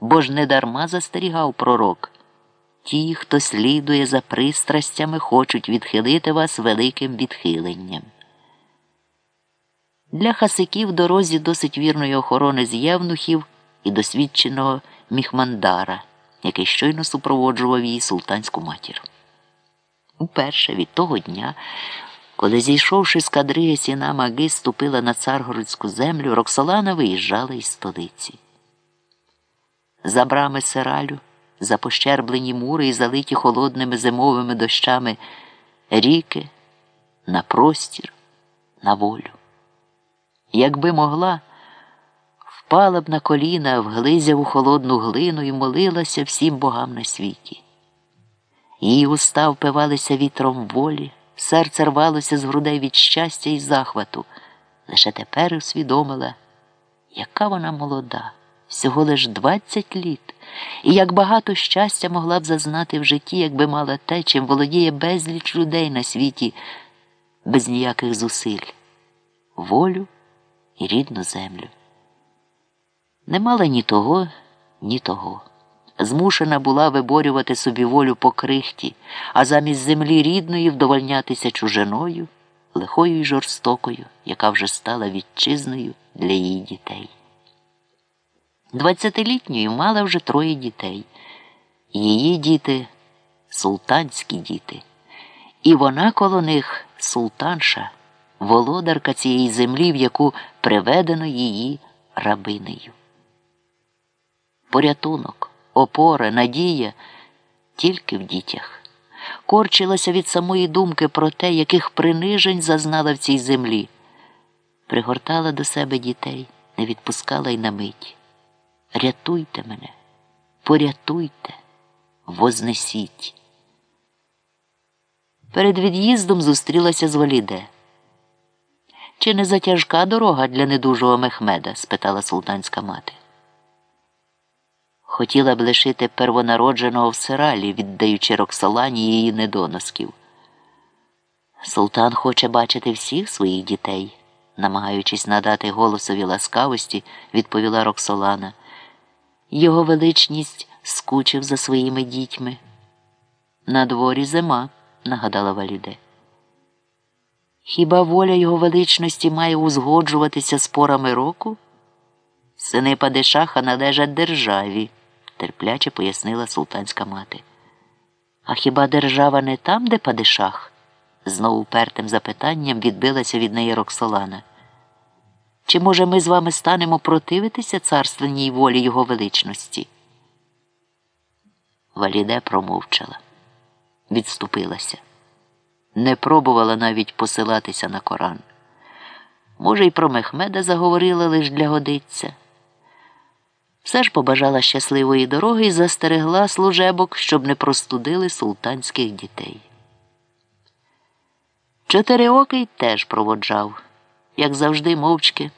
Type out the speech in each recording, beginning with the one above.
бо ж недарма застерігав пророк. Ті, хто слідує за пристрастями, хочуть відхилити вас великим відхиленням. Для хасиків дорозі досить вірної охорони з євнухів і досвідченого міхмандара, який щойно супроводжував її султанську матір. Уперше від того дня, коли, зійшовши з кадриги сіна маги, ступила на царгородську землю, Роксолана виїжджала із столиці. За брами сиралю, за пощерблені мури і залиті холодними зимовими дощами ріки, на простір, на волю. Якби могла, впала б на коліна в глизяву холодну глину і молилася всім богам на світі. Її уста впивалися вітром волі, серце рвалося з грудей від щастя і захвату. Лише тепер усвідомила, яка вона молода, всього лиш двадцять літ, і як багато щастя могла б зазнати в житті, якби мала те, чим володіє безліч людей на світі без ніяких зусиль волю і рідну землю. Не мала ні того, ні того. Змушена була виборювати собі волю по крихті, а замість землі рідної вдовольнятися чужиною, лихою й жорстокою, яка вже стала вітчизною для її дітей. Двадцятилітньою мала вже троє дітей. Її діти султанські діти, і вона коло них султанша володарка цієї землі, в яку приведено її рабинею. Порятунок, опора, надія тільки в дітях. Корчилася від самої думки про те, яких принижень зазнала в цій землі. Пригортала до себе дітей, не відпускала й на мить. Рятуйте мене, порятуйте, вознесіть. Перед від'їздом зустрілася з Валіде. Чи не затяжка дорога для недужого Мехмеда? спитала султанська мати. Хотіла б лишити первонародженого в сиралі, віддаючи Роксолані її недоносків. Султан хоче бачити всіх своїх дітей, намагаючись надати голосові ласкавості, відповіла Роксолана. Його величність скучив за своїми дітьми. На дворі зима, нагадала Валіде. Хіба воля його величності має узгоджуватися з порами року? Сини Падишаха належать державі, терпляче пояснила султанська мати. А хіба держава не там, де Падишах? знову пертим запитанням відбилася від неї Роксолана. Чи, може, ми з вами станемо противитися царственній волі його величності? Валіде промовчала, відступилася не пробувала навіть посилатися на Коран. Може, й про Мехмеда заговорила лиш для годиться. Все ж побажала щасливої дороги і застерегла служебок, щоб не простудили султанських дітей. Чотириокий теж проводжав, як завжди, мовчки,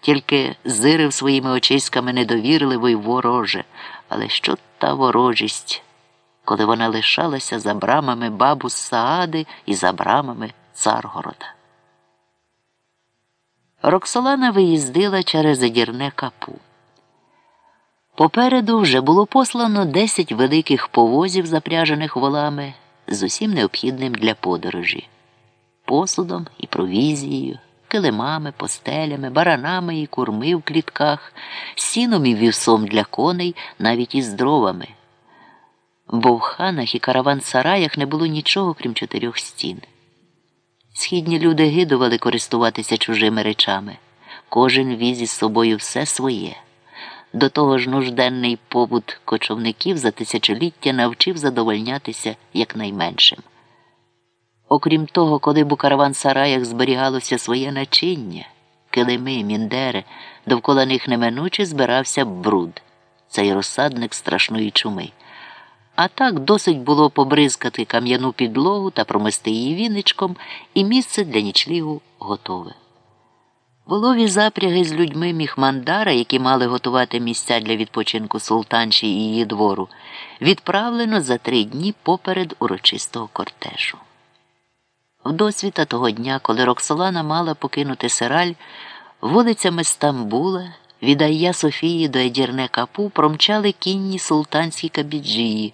тільки зирив своїми очиськами недовірливо й вороже. Але що та ворожість? коли вона лишалася за брамами бабу Саади і за брамами Царгорода. Роксолана виїздила через задірне капу. Попереду вже було послано десять великих повозів, запряжених волами, з усім необхідним для подорожі, посудом і провізією, килимами, постелями, баранами і курми в клітках, сіном і вівсом для коней, навіть із дровами бо в ханах і караван-сараях не було нічого, крім чотирьох стін. Східні люди гидували користуватися чужими речами. Кожен віз із собою все своє. До того ж, нужденний побут кочовників за тисячоліття навчив задовольнятися якнайменшим. Окрім того, коли б у караван-сараях зберігалося своє начиння, килими, міндери, довкола них неминуче збирався бруд, цей розсадник страшної чуми. А так досить було побризкати кам'яну підлогу та промести її віничком, і місце для нічлігу готове. Волові запряги з людьми міхмандара, які мали готувати місця для відпочинку султанші і її двору, відправлено за три дні поперед урочистого кортежу. В досвіта того дня, коли Роксолана мала покинути Сираль, вулицями Стамбула Від Айя Софії до Едірне Капу промчали кінні султанські кабіджії,